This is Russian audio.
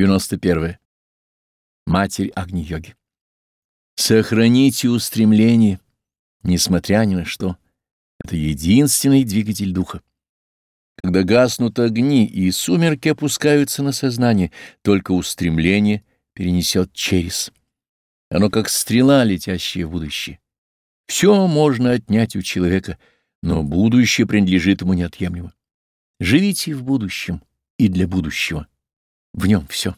91. Матерь Агни-йоги. Сохраните устремление, несмотря ни на что. Это единственный двигатель духа. Когда гаснут огни и сумерки опускаются на сознание, только устремление перенесет через. Оно как стрела, летящая в будущее. Все можно отнять у человека, но будущее принадлежит ему неотъемлемо. Живите в будущем и для будущего. В нем все.